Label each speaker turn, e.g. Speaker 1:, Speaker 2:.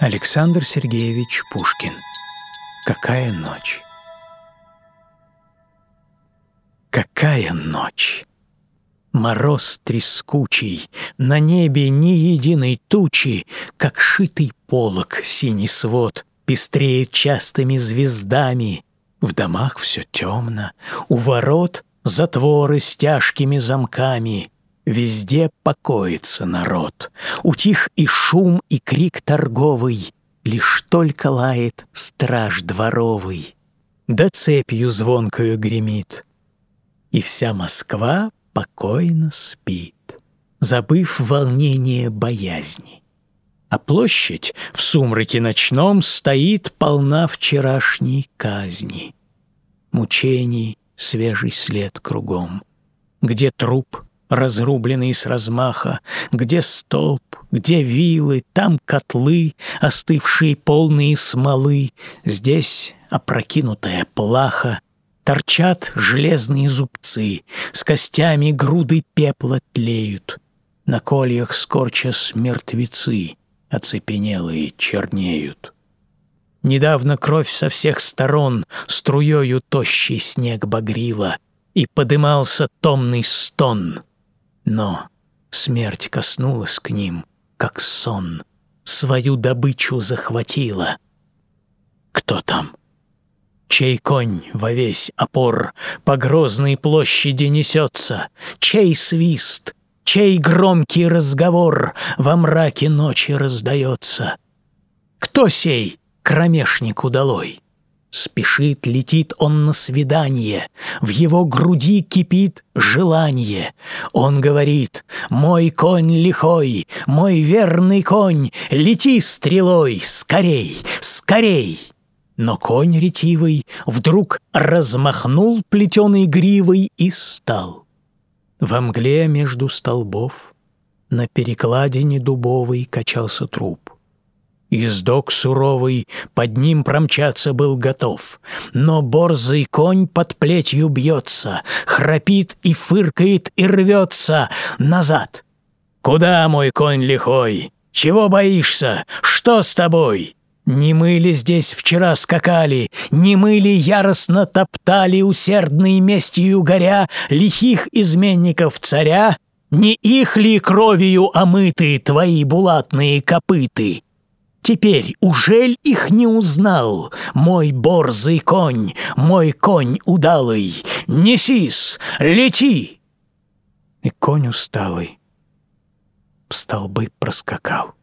Speaker 1: Александр Сергеевич Пушкин. Какая ночь? Какая ночь? Мороз трескучий, на небе ни единой тучи, Как шитый полог синий свод Пестреет частыми звездами. В домах все темно, у ворот Затворы с тяжкими замками. Везде покоится народ. Утих и шум, и крик торговый. Лишь только лает страж дворовый. Да цепью звонкою гремит. И вся Москва покойно спит, Забыв волнение боязни. А площадь в сумраке ночном Стоит полна вчерашней казни. Мучений свежий след кругом. Где труп, разрубленный с размаха, Где столб, где вилы, там котлы, Остывшие полные смолы, Здесь опрокинутая плаха, Торчат железные зубцы, С костями груды пепла тлеют, На кольях скорчас мертвецы, Оцепенелые чернеют. Недавно кровь со всех сторон Струёю тощий снег багрила, И подымался томный стон — но смерть коснулась к ним, как сон, свою добычу захватила. Кто там? Чей конь во весь опор по грозной площади несется? Чей свист, чей громкий разговор во мраке ночи раздается? Кто сей кромешник удалой? Спешит, летит он на свидание, В его груди кипит желание. Он говорит, «Мой конь лихой, мой верный конь, Лети стрелой, скорей, скорей!» Но конь ретивый вдруг размахнул плетеной гривой и стал. Во мгле между столбов на перекладине дубовой качался труп. Издок суровый под ним промчаться был готов, но борзый конь под плетью бьется, храпит и фыркает и рвется назад. «Куда, мой конь лихой? Чего боишься? Что с тобой?» Не мы ли здесь вчера скакали, не мы ли яростно топтали, усердной местью горя, лихих изменников царя? Не их ли кровью омыты твои булатные копыты? Теперь ужель их не узнал? Мой борзый конь, мой конь удалый, Несись, лети!» И конь усталый в столбы проскакал.